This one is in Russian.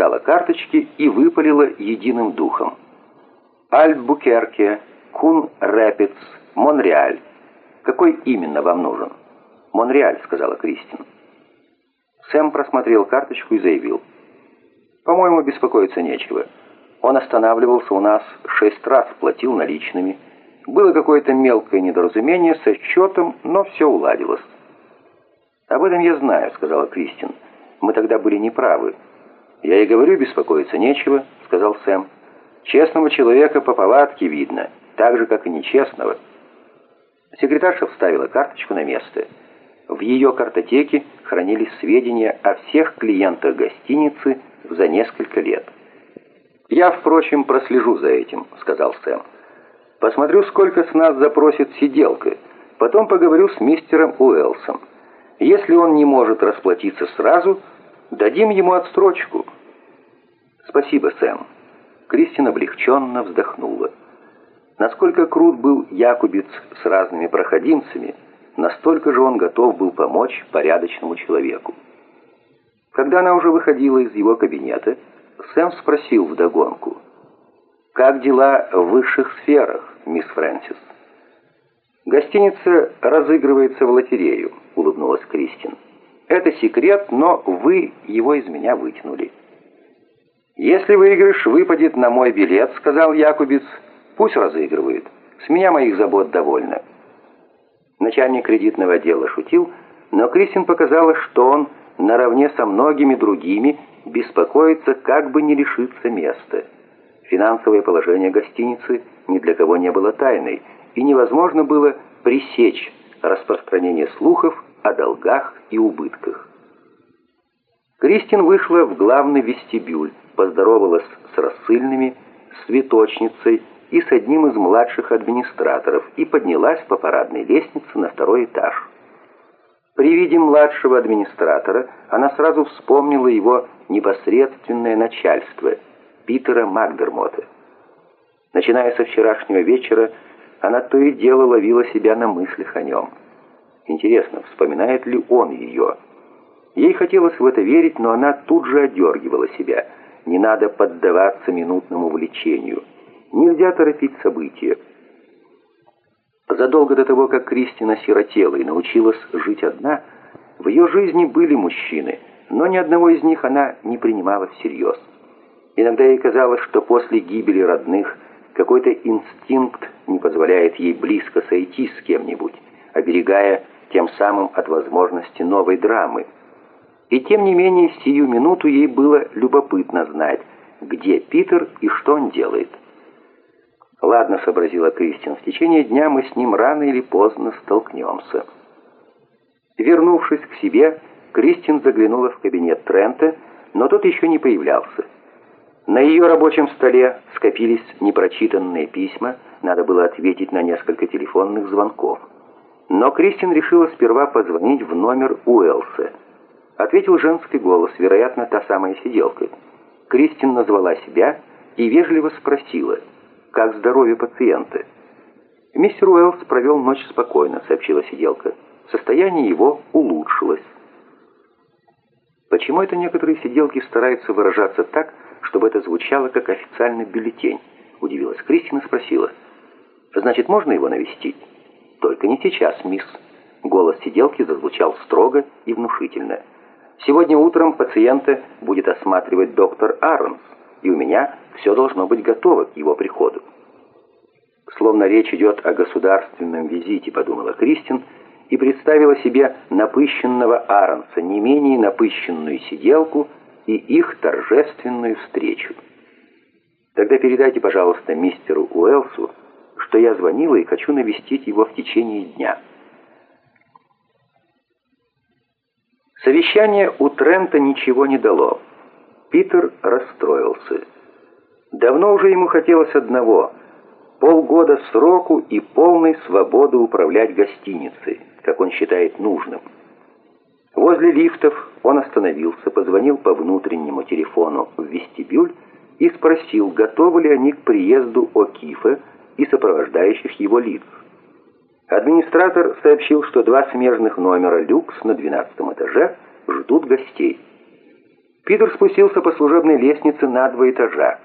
достала карточки и выпалила единым духом. «Альбукерке, Кун-Рэпидс, Монреаль. Какой именно вам нужен?» «Монреаль», — сказала Кристин. Сэм просмотрел карточку и заявил. «По-моему, беспокоиться нечего. Он останавливался у нас шесть раз, платил наличными. Было какое-то мелкое недоразумение со счетом, но все уладилось». «Об этом я знаю», — сказала Кристин. «Мы тогда были неправы». «Я и говорю, беспокоиться нечего», — сказал Сэм. «Честного человека по повадке видно, так же, как и нечестного». Секретарша вставила карточку на место. В ее картотеке хранились сведения о всех клиентах гостиницы за несколько лет. «Я, впрочем, прослежу за этим», — сказал Сэм. «Посмотрю, сколько с нас запросит сиделка. Потом поговорю с мистером Уэлсом. Если он не может расплатиться сразу, дадим ему отстрочку». «Спасибо, Сэм». Кристин облегченно вздохнула. Насколько крут был Якубец с разными проходимцами, настолько же он готов был помочь порядочному человеку. Когда она уже выходила из его кабинета, Сэм спросил вдогонку, «Как дела в высших сферах, мисс Фрэнсис?» «Гостиница разыгрывается в лотерею», — улыбнулась Кристин. «Это секрет, но вы его из меня вытянули». «Если выигрыш выпадет на мой билет», — сказал Якубец, — «пусть разыгрывает. С меня моих забот довольно». Начальник кредитного отдела шутил, но Кристин показала, что он, наравне со многими другими, беспокоится, как бы не лишиться места. Финансовое положение гостиницы ни для кого не было тайной, и невозможно было пресечь распространение слухов о долгах и убытках. Кристин вышла в главный вестибюль, поздоровалась с рассыльными, с цветочницей и с одним из младших администраторов и поднялась по парадной лестнице на второй этаж. При виде младшего администратора она сразу вспомнила его непосредственное начальство, Питера Макдермота. Начиная со вчерашнего вечера, она то и дело ловила себя на мыслях о нем. Интересно, вспоминает ли он ее? Ей хотелось в это верить, но она тут же одергивала себя. Не надо поддаваться минутному влечению. Нельзя торопить события. Задолго до того, как Кристина сиротела и научилась жить одна, в ее жизни были мужчины, но ни одного из них она не принимала всерьез. Иногда ей казалось, что после гибели родных какой-то инстинкт не позволяет ей близко сойти с кем-нибудь, оберегая тем самым от возможности новой драмы. И тем не менее, сию минуту ей было любопытно знать, где Питер и что он делает. «Ладно», — сообразила Кристин, — «в течение дня мы с ним рано или поздно столкнемся». Вернувшись к себе, Кристин заглянула в кабинет Трента, но тот еще не появлялся. На ее рабочем столе скопились непрочитанные письма, надо было ответить на несколько телефонных звонков. Но Кристин решила сперва позвонить в номер Уэлса. Ответил женский голос, вероятно, та самая сиделка. Кристин назвала себя и вежливо спросила — как здоровье пациента. Мистер Уэллс провел ночь спокойно, сообщила сиделка. Состояние его улучшилось. Почему это некоторые сиделки стараются выражаться так, чтобы это звучало как официальный бюллетень? Удивилась Кристина и спросила. Значит, можно его навестить? Только не сейчас, мисс. Голос сиделки зазвучал строго и внушительно. Сегодня утром пациента будет осматривать доктор Арнс и у меня все должно быть готово к его приходу. Словно речь идет о государственном визите, подумала Кристин, и представила себе напыщенного Аронса, не менее напыщенную сиделку и их торжественную встречу. Тогда передайте, пожалуйста, мистеру Уэлсу, что я звонила и хочу навестить его в течение дня. Совещание у Трента ничего не дало. Питер расстроился. Давно уже ему хотелось одного — полгода сроку и полной свободы управлять гостиницей, как он считает нужным. Возле лифтов он остановился, позвонил по внутреннему телефону в вестибюль и спросил, готовы ли они к приезду О'Кифа и сопровождающих его лиц. Администратор сообщил, что два смежных номера люкс на 12 этаже ждут гостей. Питер спустился по служебной лестнице на два этажа.